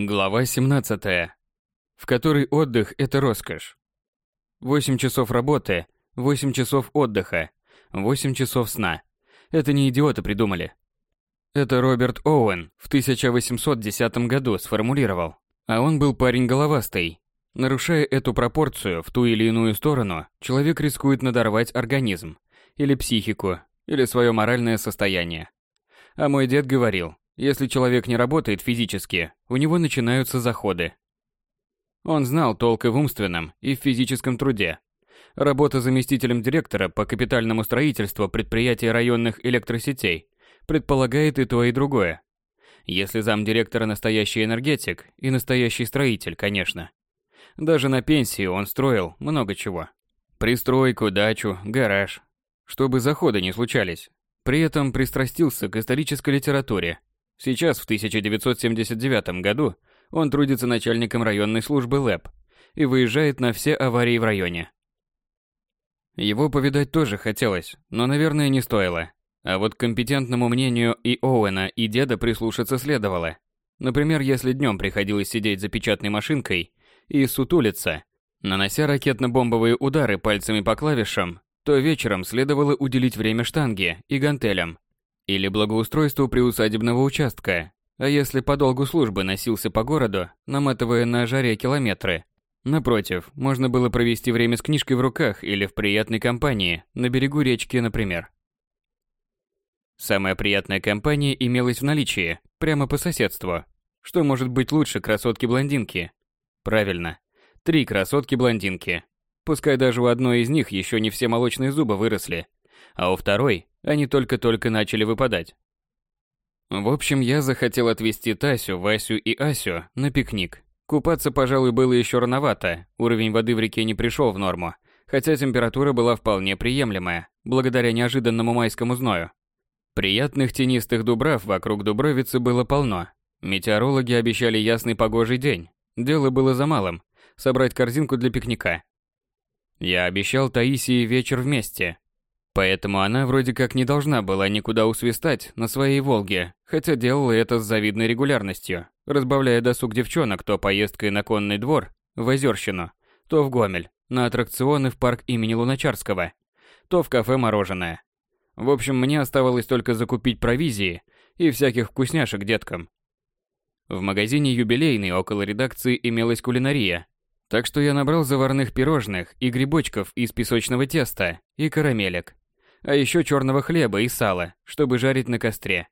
Глава 17. В которой отдых – это роскошь. 8 часов работы, 8 часов отдыха, 8 часов сна. Это не идиоты придумали. Это Роберт Оуэн в 1810 году сформулировал. А он был парень головастый. Нарушая эту пропорцию в ту или иную сторону, человек рискует надорвать организм, или психику, или свое моральное состояние. А мой дед говорил, если человек не работает физически, у него начинаются заходы. Он знал толк и в умственном, и в физическом труде. Работа заместителем директора по капитальному строительству предприятия районных электросетей предполагает и то, и другое. Если замдиректора настоящий энергетик и настоящий строитель, конечно. Даже на пенсии он строил много чего. Пристройку, дачу, гараж. Чтобы заходы не случались. При этом пристрастился к исторической литературе Сейчас, в 1979 году, он трудится начальником районной службы ЛЭП и выезжает на все аварии в районе. Его повидать тоже хотелось, но, наверное, не стоило. А вот к компетентному мнению и Оуэна, и деда прислушаться следовало. Например, если днем приходилось сидеть за печатной машинкой и сутулиться, нанося ракетно-бомбовые удары пальцами по клавишам, то вечером следовало уделить время штанге и гантелям, или благоустройству приусадебного участка, а если по долгу службы носился по городу, наматывая на жаре километры. Напротив, можно было провести время с книжкой в руках или в приятной компании, на берегу речки, например. Самая приятная компания имелась в наличии, прямо по соседству. Что может быть лучше красотки-блондинки? Правильно, три красотки-блондинки. Пускай даже у одной из них еще не все молочные зубы выросли, а у второй они только-только начали выпадать. В общем, я захотел отвезти Тасю, Васю и Асю на пикник. Купаться, пожалуй, было еще рановато, уровень воды в реке не пришел в норму, хотя температура была вполне приемлемая, благодаря неожиданному майскому зною. Приятных тенистых дубрав вокруг Дубровицы было полно. Метеорологи обещали ясный погожий день. Дело было за малым – собрать корзинку для пикника. Я обещал Таисии вечер вместе, Поэтому она вроде как не должна была никуда усвистать на своей «Волге», хотя делала это с завидной регулярностью, разбавляя досуг девчонок то поездкой на конный двор в Озерщину, то в Гомель, на аттракционы в парк имени Луначарского, то в кафе «Мороженое». В общем, мне оставалось только закупить провизии и всяких вкусняшек деткам. В магазине «Юбилейный» около редакции имелась кулинария, так что я набрал заварных пирожных и грибочков из песочного теста и карамелек а еще черного хлеба и сала, чтобы жарить на костре.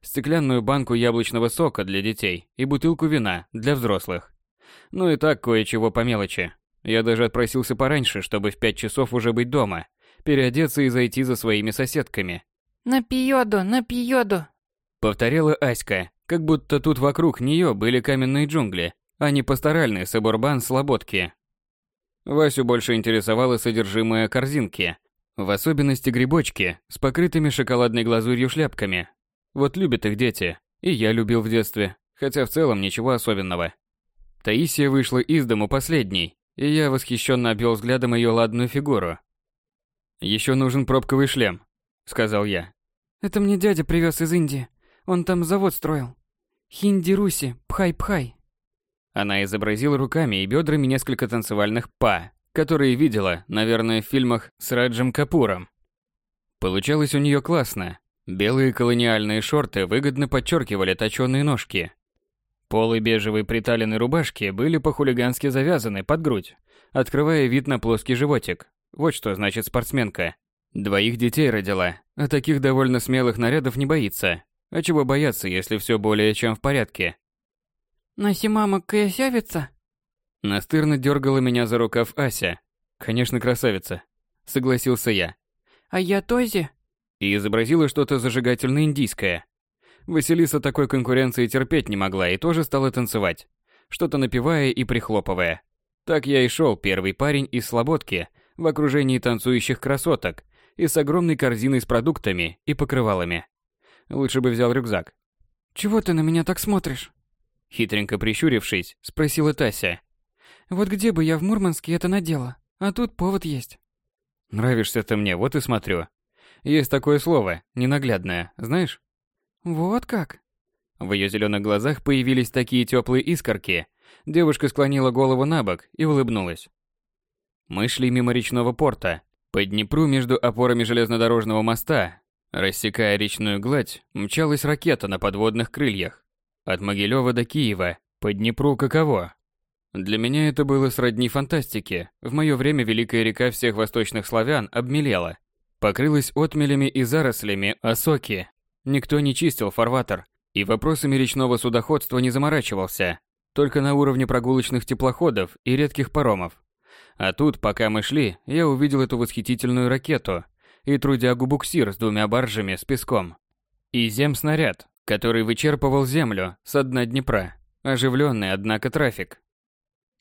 Стеклянную банку яблочного сока для детей и бутылку вина для взрослых. Ну и так кое-чего по мелочи. Я даже отпросился пораньше, чтобы в пять часов уже быть дома, переодеться и зайти за своими соседками. «На пьёду, на пьёду», — повторяла Аська, как будто тут вокруг нее были каменные джунгли, а не пасторальный сабурбан слободки. Васю больше интересовало содержимое корзинки, в особенности грибочки с покрытыми шоколадной глазурью шляпками. Вот любят их дети, и я любил в детстве, хотя в целом ничего особенного. Таисия вышла из дому последней, и я восхищенно обвел взглядом ее ладную фигуру. «Еще нужен пробковый шлем», — сказал я. «Это мне дядя привез из Индии. Он там завод строил. Хинди-руси, пхай-пхай». Она изобразила руками и бедрами несколько танцевальных «па», которые видела, наверное, в фильмах с Раджем Капуром. Получалось у нее классно. Белые колониальные шорты выгодно подчеркивали точёные ножки. Полы бежевой приталенной рубашки были по-хулигански завязаны под грудь, открывая вид на плоский животик. Вот что значит спортсменка. Двоих детей родила, а таких довольно смелых нарядов не боится. А чего бояться, если все более чем в порядке? «Наси мама каясявица?» Настырно дергала меня за рукав Ася. Конечно, красавица. Согласился я. А я Този. И изобразила что-то зажигательно индийское. Василиса такой конкуренции терпеть не могла и тоже стала танцевать, что-то напевая и прихлопывая. Так я и шел первый парень из Слободки в окружении танцующих красоток и с огромной корзиной с продуктами и покрывалами. Лучше бы взял рюкзак. «Чего ты на меня так смотришь?» Хитренько прищурившись, спросила Тася. Вот где бы я в Мурманске это надела? А тут повод есть. Нравишься ты мне, вот и смотрю. Есть такое слово, ненаглядное, знаешь? Вот как? В ее зеленых глазах появились такие теплые искорки. Девушка склонила голову на бок и улыбнулась. Мы шли мимо речного порта. По Днепру между опорами железнодорожного моста, рассекая речную гладь, мчалась ракета на подводных крыльях. От Могилева до Киева, по Днепру каково? Для меня это было сродни фантастике. В мое время великая река всех восточных славян обмелела. Покрылась отмелями и зарослями осоки. Никто не чистил фарватер, и вопросами речного судоходства не заморачивался. Только на уровне прогулочных теплоходов и редких паромов. А тут, пока мы шли, я увидел эту восхитительную ракету и трудягу-буксир с двумя баржами с песком. И земснаряд, который вычерпывал землю с дна Днепра. Оживленный, однако, трафик.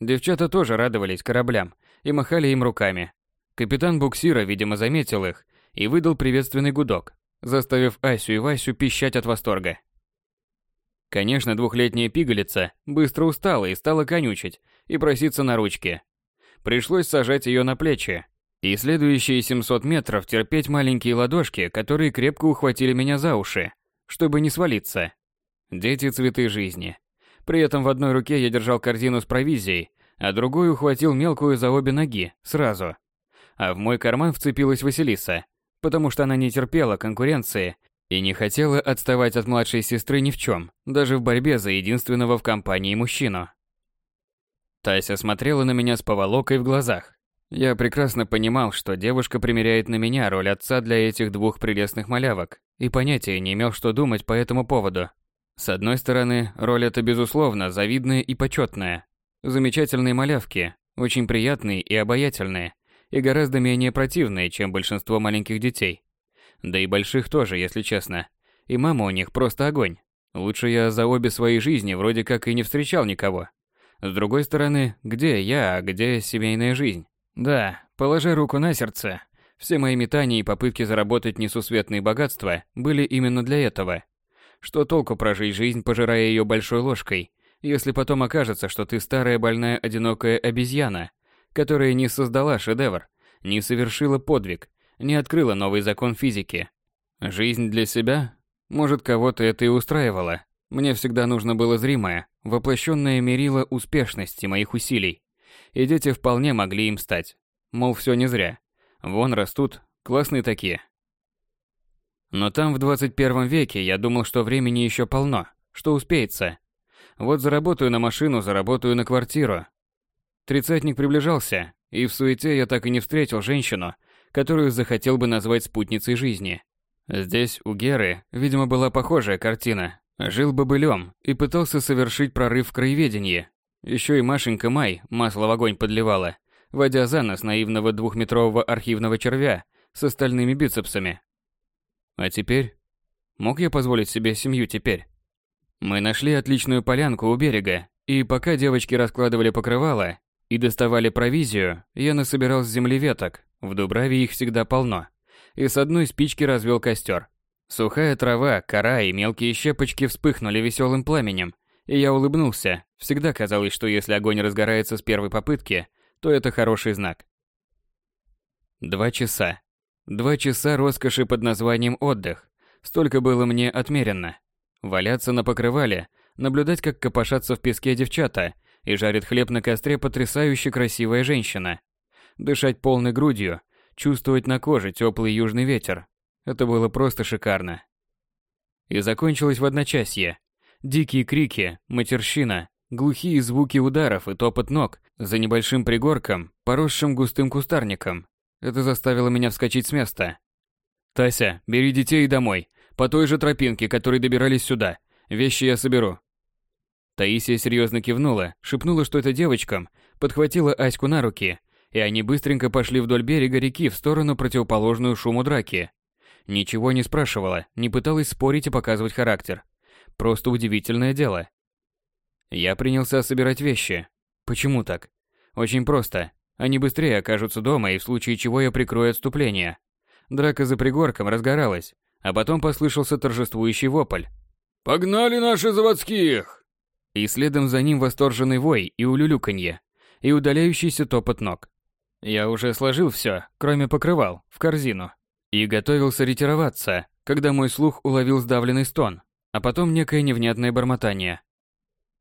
Девчата тоже радовались кораблям и махали им руками. Капитан буксира, видимо, заметил их и выдал приветственный гудок, заставив Асю и Васю пищать от восторга. Конечно, двухлетняя пигалица быстро устала и стала конючить и проситься на ручки. Пришлось сажать ее на плечи. И следующие 700 метров терпеть маленькие ладошки, которые крепко ухватили меня за уши, чтобы не свалиться. Дети – цветы жизни. При этом в одной руке я держал корзину с провизией, а другой ухватил мелкую за обе ноги, сразу. А в мой карман вцепилась Василиса, потому что она не терпела конкуренции и не хотела отставать от младшей сестры ни в чем, даже в борьбе за единственного в компании мужчину. Тася смотрела на меня с поволокой в глазах. Я прекрасно понимал, что девушка примеряет на меня роль отца для этих двух прелестных малявок, и понятия не имел, что думать по этому поводу. С одной стороны, роль эта безусловно завидная и почетная. Замечательные малявки, очень приятные и обаятельные, и гораздо менее противные, чем большинство маленьких детей. Да и больших тоже, если честно. И мама у них просто огонь. Лучше я за обе свои жизни вроде как и не встречал никого. С другой стороны, где я, а где семейная жизнь? Да, положи руку на сердце. Все мои метания и попытки заработать несусветные богатства были именно для этого – что толку прожить жизнь, пожирая ее большой ложкой, если потом окажется, что ты старая больная одинокая обезьяна, которая не создала шедевр, не совершила подвиг, не открыла новый закон физики. Жизнь для себя? Может, кого-то это и устраивало. Мне всегда нужно было зримое, воплощенное мерило успешности моих усилий. И дети вполне могли им стать. Мол, все не зря. Вон растут, классные такие. Но там в 21 веке я думал, что времени еще полно, что успеется. Вот заработаю на машину, заработаю на квартиру. Тридцатник приближался, и в суете я так и не встретил женщину, которую захотел бы назвать спутницей жизни. Здесь у Геры, видимо, была похожая картина. Жил бобылем и пытался совершить прорыв в краеведении. Еще и Машенька Май масло в огонь подливала, водя за нос наивного двухметрового архивного червя с остальными бицепсами. А теперь? Мог я позволить себе семью теперь? Мы нашли отличную полянку у берега, и пока девочки раскладывали покрывало и доставали провизию, я насобирал с земли веток, в Дубраве их всегда полно, и с одной спички развел костер. Сухая трава, кора и мелкие щепочки вспыхнули веселым пламенем, и я улыбнулся. Всегда казалось, что если огонь разгорается с первой попытки, то это хороший знак. Два часа. Два часа роскоши под названием отдых. Столько было мне отмерено. Валяться на покрывале, наблюдать, как копошатся в песке девчата и жарит хлеб на костре потрясающе красивая женщина. Дышать полной грудью, чувствовать на коже теплый южный ветер. Это было просто шикарно. И закончилось в одночасье. Дикие крики, матерщина, глухие звуки ударов и топот ног за небольшим пригорком, поросшим густым кустарником. Это заставило меня вскочить с места. «Тася, бери детей домой, по той же тропинке, которой добирались сюда. Вещи я соберу». Таисия серьезно кивнула, шепнула что-то девочкам, подхватила Аську на руки, и они быстренько пошли вдоль берега реки в сторону противоположную шуму драки. Ничего не спрашивала, не пыталась спорить и показывать характер. Просто удивительное дело. Я принялся собирать вещи. Почему так? Очень просто. Они быстрее окажутся дома, и в случае чего я прикрою отступление. Драка за пригорком разгоралась, а потом послышался торжествующий вопль. «Погнали наши заводских!» И следом за ним восторженный вой и улюлюканье, и удаляющийся топот ног. Я уже сложил все, кроме покрывал, в корзину, и готовился ретироваться, когда мой слух уловил сдавленный стон. а потом некое невнятное бормотание.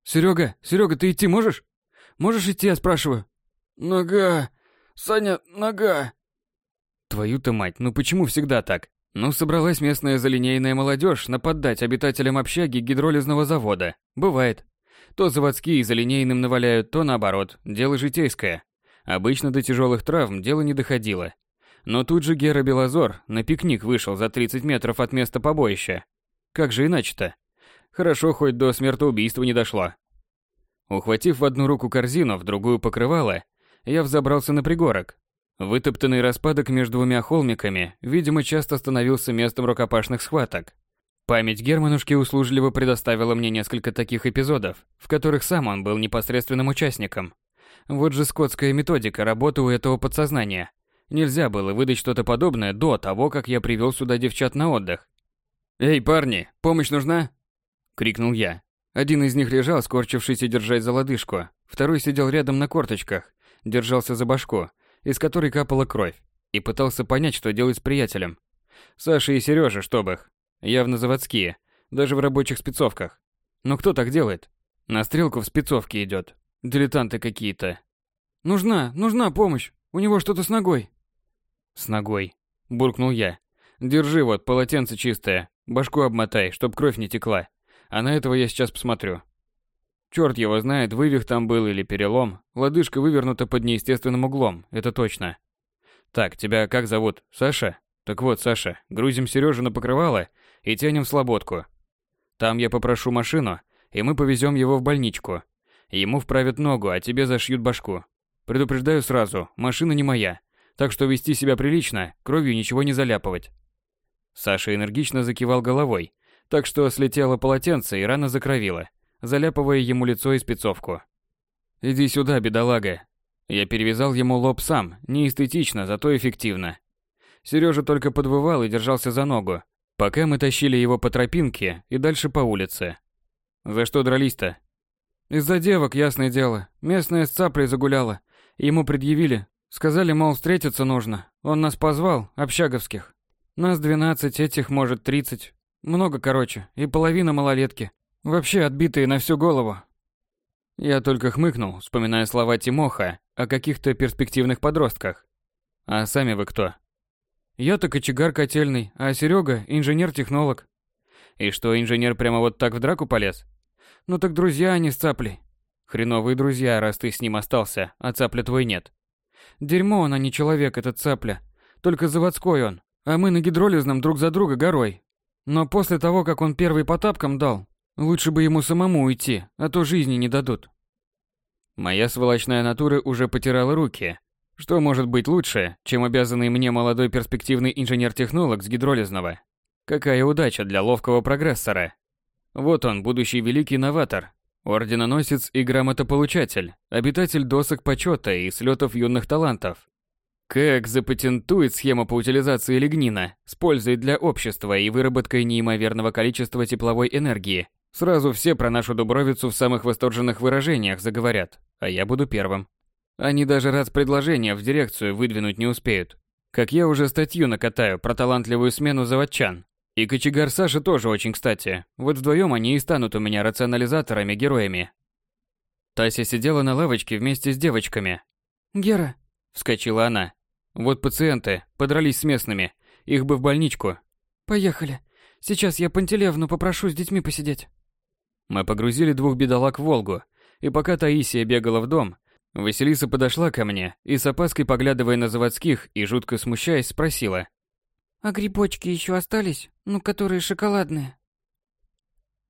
«Серега, Серега, ты идти можешь? Можешь идти, я спрашиваю?» «Нога! Саня, нога!» Твою-то мать, ну почему всегда так? Ну, собралась местная залинейная молодежь нападать обитателям общаги гидролизного завода. Бывает. То заводские за линейным наваляют, то наоборот. Дело житейское. Обычно до тяжелых травм дело не доходило. Но тут же Гера Белозор на пикник вышел за 30 метров от места побоища. Как же иначе-то? Хорошо, хоть до смертоубийства не дошло. Ухватив в одну руку корзину, в другую покрывало, я взобрался на пригорок, Вытоптанный распадок между двумя холмиками, видимо, часто становился местом рукопашных схваток. Память Германушки услужливо предоставила мне несколько таких эпизодов, в которых сам он был непосредственным участником. Вот же скотская методика работы у этого подсознания. Нельзя было выдать что-то подобное до того, как я привел сюда девчат на отдых. «Эй, парни, помощь нужна?» — крикнул я. Один из них лежал, скорчившись и держась за лодыжку. Второй сидел рядом на корточках, держался за башку, из которой капала кровь, и пытался понять, что делать с приятелем. Саша и Сережа, чтоб их. Явно заводские, даже в рабочих спецовках. Но кто так делает? На стрелку в спецовке идет. Дилетанты какие-то. Нужна, нужна помощь. У него что-то с ногой. С ногой. Буркнул я. Держи вот полотенце чистое. Башку обмотай, чтоб кровь не текла. А на этого я сейчас посмотрю. Черт его знает, вывих там был или перелом. Лодыжка вывернута под неестественным углом, это точно. Так, тебя как зовут? Саша? Так вот, Саша, грузим Сережу на покрывало и тянем в слободку. Там я попрошу машину, и мы повезем его в больничку. Ему вправят ногу, а тебе зашьют башку. Предупреждаю сразу, машина не моя, так что вести себя прилично, кровью ничего не заляпывать. Саша энергично закивал головой, так что слетело полотенце и рана закровила заляпывая ему лицо и спецовку. «Иди сюда, бедолага». Я перевязал ему лоб сам, не эстетично, зато эффективно. Сережа только подвывал и держался за ногу, пока мы тащили его по тропинке и дальше по улице. «За что дрались-то?» «Из-за девок, ясное дело. Местная с цаплей загуляла. Ему предъявили. Сказали, мол, встретиться нужно. Он нас позвал, общаговских. Нас двенадцать, этих, может, тридцать. Много, короче. И половина малолетки. Вообще отбитые на всю голову. Я только хмыкнул, вспоминая слова Тимоха о каких-то перспективных подростках. А сами вы кто? Я-то кочегар котельный, а Серега инженер-технолог. И что, инженер прямо вот так в драку полез? Ну так друзья они с цаплей. Хреновые друзья, раз ты с ним остался, а цапля твой нет. Дерьмо он, а не человек, этот цапля. Только заводской он, а мы на гидролизном друг за друга горой. Но после того, как он первый по тапкам дал, Лучше бы ему самому уйти, а то жизни не дадут. Моя сволочная натура уже потирала руки. Что может быть лучше, чем обязанный мне молодой перспективный инженер-технолог с гидролизного? Какая удача для ловкого прогрессора. Вот он, будущий великий новатор, орденоносец и грамотополучатель, обитатель досок почета и слетов юных талантов. Как запатентует схему по утилизации лигнина с пользой для общества и выработкой неимоверного количества тепловой энергии Сразу все про нашу Дубровицу в самых восторженных выражениях заговорят, а я буду первым. Они даже раз предложение в дирекцию выдвинуть не успеют. Как я уже статью накатаю про талантливую смену заводчан. И кочегар Саша тоже очень кстати. Вот вдвоем они и станут у меня рационализаторами-героями. Тася сидела на лавочке вместе с девочками. «Гера», — вскочила она. «Вот пациенты, подрались с местными. Их бы в больничку». «Поехали. Сейчас я Пантелеевну попрошу с детьми посидеть». Мы погрузили двух бедолаг в Волгу, и пока Таисия бегала в дом, Василиса подошла ко мне и с опаской поглядывая на заводских и жутко смущаясь спросила. «А грибочки еще остались? Ну, которые шоколадные?»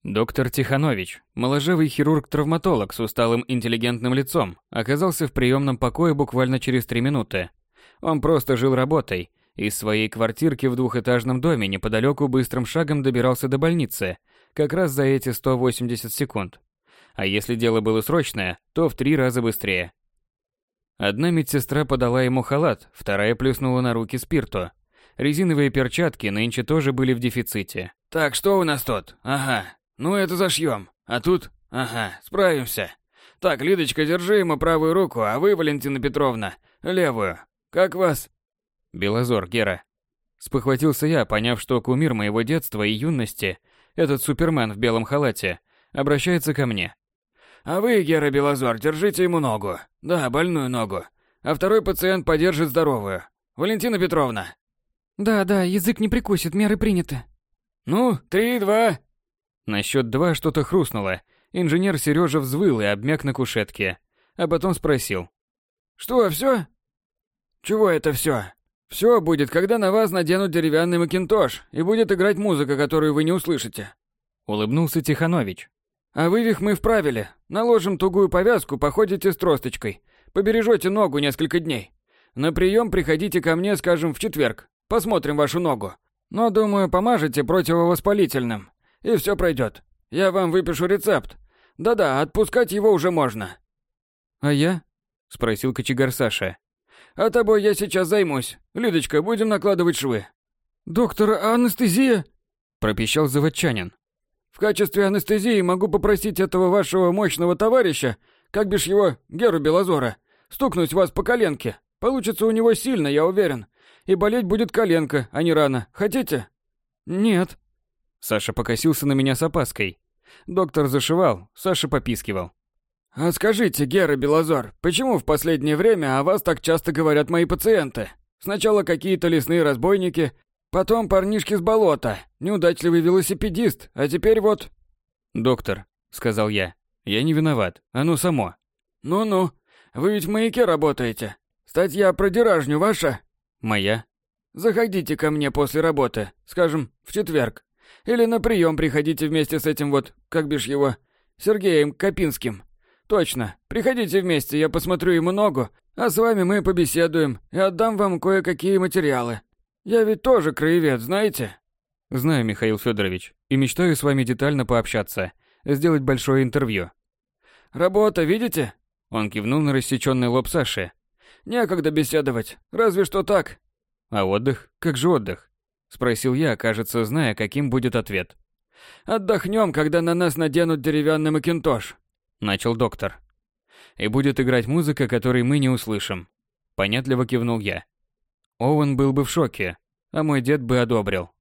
Доктор Тиханович, моложавый хирург-травматолог с усталым интеллигентным лицом, оказался в приемном покое буквально через три минуты. Он просто жил работой, из своей квартирки в двухэтажном доме неподалеку быстрым шагом добирался до больницы – как раз за эти 180 секунд. А если дело было срочное, то в три раза быстрее. Одна медсестра подала ему халат, вторая плюснула на руки спирту. Резиновые перчатки нынче тоже были в дефиците. «Так, что у нас тут? Ага, ну это зашьем. А тут? Ага, справимся. Так, Лидочка, держи ему правую руку, а вы, Валентина Петровна, левую. Как вас?» Белозор, Гера. Спохватился я, поняв, что кумир моего детства и юности этот супермен в белом халате, обращается ко мне. «А вы, Гера Белозор, держите ему ногу. Да, больную ногу. А второй пациент подержит здоровую. Валентина Петровна». «Да, да, язык не прикусит, меры приняты». «Ну, три, два». На счет два что-то хрустнуло. Инженер Сережа взвыл и обмяк на кушетке. А потом спросил. «Что, все?» «Чего это все? Все будет, когда на вас наденут деревянный макинтош, и будет играть музыка, которую вы не услышите. Улыбнулся Тиханович. А вывих мы вправили. Наложим тугую повязку, походите с тросточкой. Побережете ногу несколько дней. На прием приходите ко мне, скажем, в четверг. Посмотрим вашу ногу. Но, думаю, помажете противовоспалительным. И все пройдет. Я вам выпишу рецепт. Да-да, отпускать его уже можно. А я? Спросил кочегар Саша. А тобой я сейчас займусь. Людочка, будем накладывать швы. Доктор, анестезия? Пропищал заводчанин. В качестве анестезии могу попросить этого вашего мощного товарища, как бишь его, Геру Белозора, стукнуть вас по коленке. Получится у него сильно, я уверен. И болеть будет коленка, а не рана. Хотите? Нет. Саша покосился на меня с опаской. Доктор зашивал, Саша попискивал. «А скажите, Гера Белозор, почему в последнее время о вас так часто говорят мои пациенты? Сначала какие-то лесные разбойники, потом парнишки с болота, неудачливый велосипедист, а теперь вот...» «Доктор», — сказал я, — «я не виноват, оно само». «Ну-ну, вы ведь в маяке работаете. Статья про деражню ваша?» «Моя». «Заходите ко мне после работы, скажем, в четверг. Или на прием приходите вместе с этим вот, как бишь его, Сергеем Копинским. Точно. Приходите вместе, я посмотрю ему ногу, а с вами мы побеседуем и отдам вам кое-какие материалы. Я ведь тоже краевед, знаете? Знаю, Михаил Федорович, и мечтаю с вами детально пообщаться, сделать большое интервью. Работа, видите? Он кивнул на рассечённый лоб Саши. Некогда беседовать, разве что так. А отдых? Как же отдых? Спросил я, кажется, зная, каким будет ответ. Отдохнем, когда на нас наденут деревянный макинтош начал доктор. И будет играть музыка, которой мы не услышим. Понятливо кивнул я. Оуэн был бы в шоке, а мой дед бы одобрил.